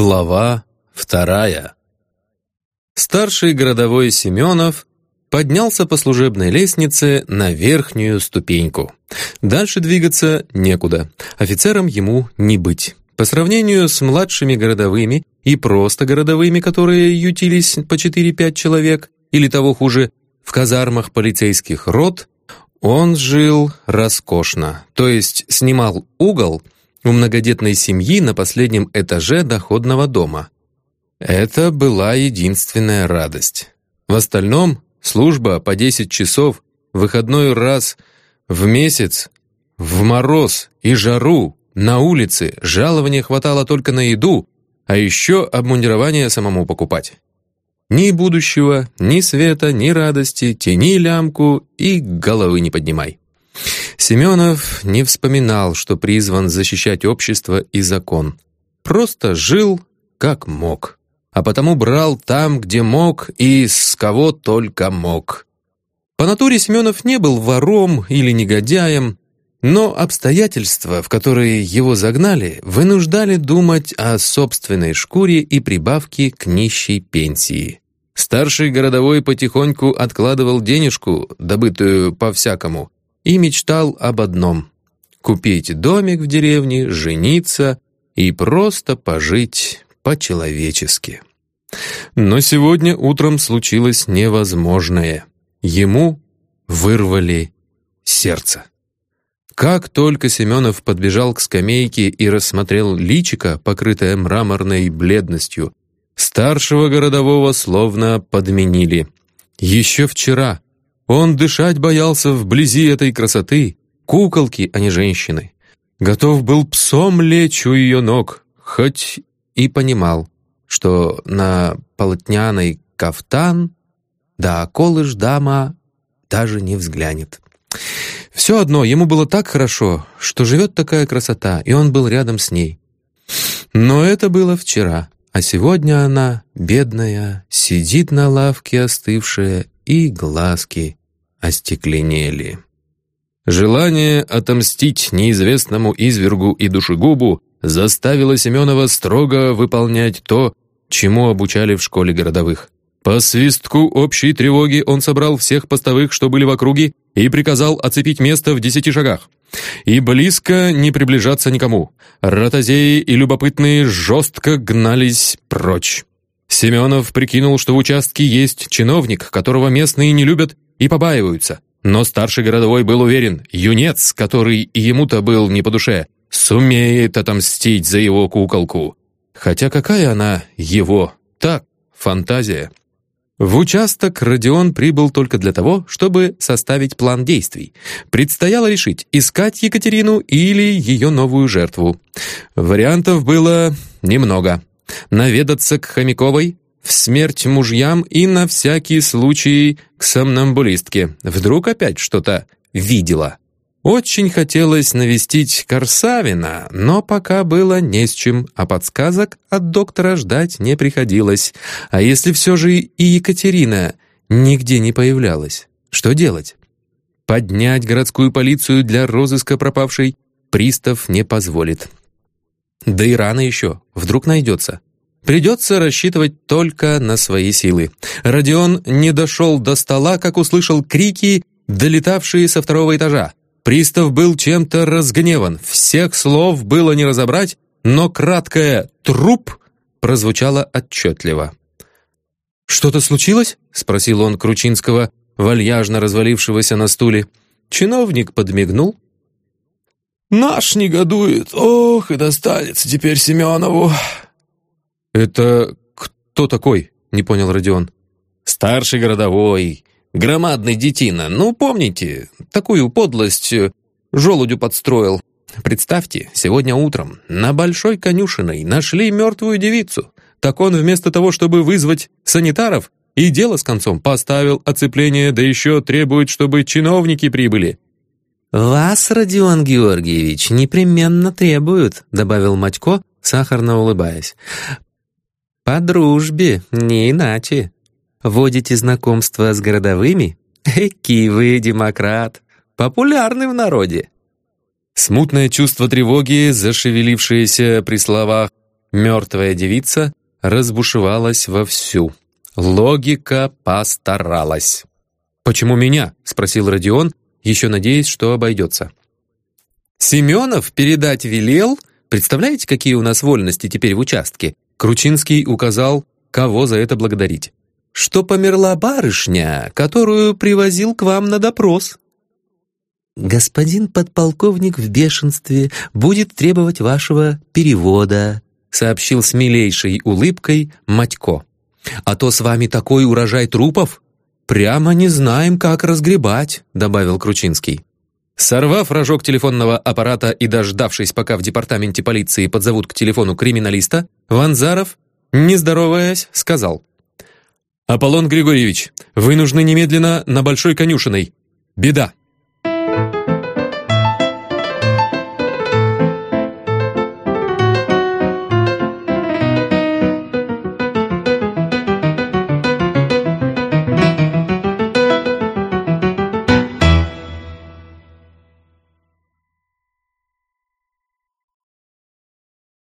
Глава вторая Старший городовой Семенов поднялся по служебной лестнице на верхнюю ступеньку. Дальше двигаться некуда, офицером ему не быть. По сравнению с младшими городовыми и просто городовыми, которые ютились по 4-5 человек, или того хуже, в казармах полицейских рот, он жил роскошно, то есть снимал угол – у многодетной семьи на последнем этаже доходного дома. Это была единственная радость. В остальном служба по 10 часов, выходной раз в месяц, в мороз и жару, на улице, жалования хватало только на еду, а еще обмундирование самому покупать. Ни будущего, ни света, ни радости, тяни лямку и головы не поднимай. Семенов не вспоминал, что призван защищать общество и закон. Просто жил как мог, а потому брал там, где мог и с кого только мог. По натуре Семенов не был вором или негодяем, но обстоятельства, в которые его загнали, вынуждали думать о собственной шкуре и прибавке к нищей пенсии. Старший городовой потихоньку откладывал денежку, добытую по-всякому, и мечтал об одном — купить домик в деревне, жениться и просто пожить по-человечески. Но сегодня утром случилось невозможное. Ему вырвали сердце. Как только Семенов подбежал к скамейке и рассмотрел личико, покрытое мраморной бледностью, старшего городового словно подменили. Еще вчера он дышать боялся вблизи этой красоты, куколки, а не женщины. Готов был псом лечь у ее ног, хоть и понимал, что на полотняный кафтан да колыш дама даже не взглянет. Все одно, ему было так хорошо, что живет такая красота, и он был рядом с ней. Но это было вчера, а сегодня она, бедная, сидит на лавке остывшая, и глазки остекленели. Желание отомстить неизвестному извергу и душегубу заставило Семенова строго выполнять то, чему обучали в школе городовых. По свистку общей тревоги он собрал всех постовых, что были в округе, и приказал оцепить место в десяти шагах. И близко не приближаться никому. Ротозеи и любопытные жестко гнались прочь. Семенов прикинул, что в участке есть чиновник, которого местные не любят и побаиваются. Но старший городовой был уверен, юнец, который ему-то был не по душе, сумеет отомстить за его куколку. Хотя какая она его? Так, фантазия. В участок Родион прибыл только для того, чтобы составить план действий. Предстояло решить, искать Екатерину или ее новую жертву. Вариантов было немного. Наведаться к Хомяковой, в смерть мужьям и на всякий случай к сомнамбулистке. Вдруг опять что-то видела. Очень хотелось навестить Корсавина, но пока было не с чем, а подсказок от доктора ждать не приходилось. А если все же и Екатерина нигде не появлялась, что делать? Поднять городскую полицию для розыска пропавшей пристав не позволит. Да и рано еще, вдруг найдется. Придется рассчитывать только на свои силы. Родион не дошел до стола, как услышал крики, долетавшие со второго этажа. Пристав был чем-то разгневан. Всех слов было не разобрать, но краткое «труп» прозвучало отчетливо. «Что-то случилось?» — спросил он Кручинского, вальяжно развалившегося на стуле. Чиновник подмигнул. «Наш негодует. Ох, и достанется теперь Семенову!» «Это кто такой?» — не понял Родион. «Старший городовой, громадный детина. Ну, помните, такую подлость э, желудю подстроил. Представьте, сегодня утром на Большой Конюшиной нашли мертвую девицу. Так он вместо того, чтобы вызвать санитаров, и дело с концом поставил оцепление, да еще требует, чтобы чиновники прибыли». «Вас, Родион Георгиевич, непременно требуют», добавил Матько, сахарно улыбаясь. «По дружбе, не иначе. Водите знакомства с городовыми? Эки вы демократ, популярный в народе». Смутное чувство тревоги, зашевелившееся при словах Мертвая девица разбушевалась вовсю. Логика постаралась. «Почему меня?» — спросил Родион, еще надеясь, что обойдется. «Семенов передать велел? Представляете, какие у нас вольности теперь в участке?» Кручинский указал, кого за это благодарить. «Что померла барышня, которую привозил к вам на допрос». «Господин подполковник в бешенстве будет требовать вашего перевода», сообщил с милейшей улыбкой Матько. «А то с вами такой урожай трупов! Прямо не знаем, как разгребать», добавил Кручинский. Сорвав рожок телефонного аппарата и дождавшись, пока в департаменте полиции подзовут к телефону криминалиста, Ванзаров, не здороваясь, сказал. «Аполлон Григорьевич, вы нужны немедленно на Большой конюшиной. Беда!»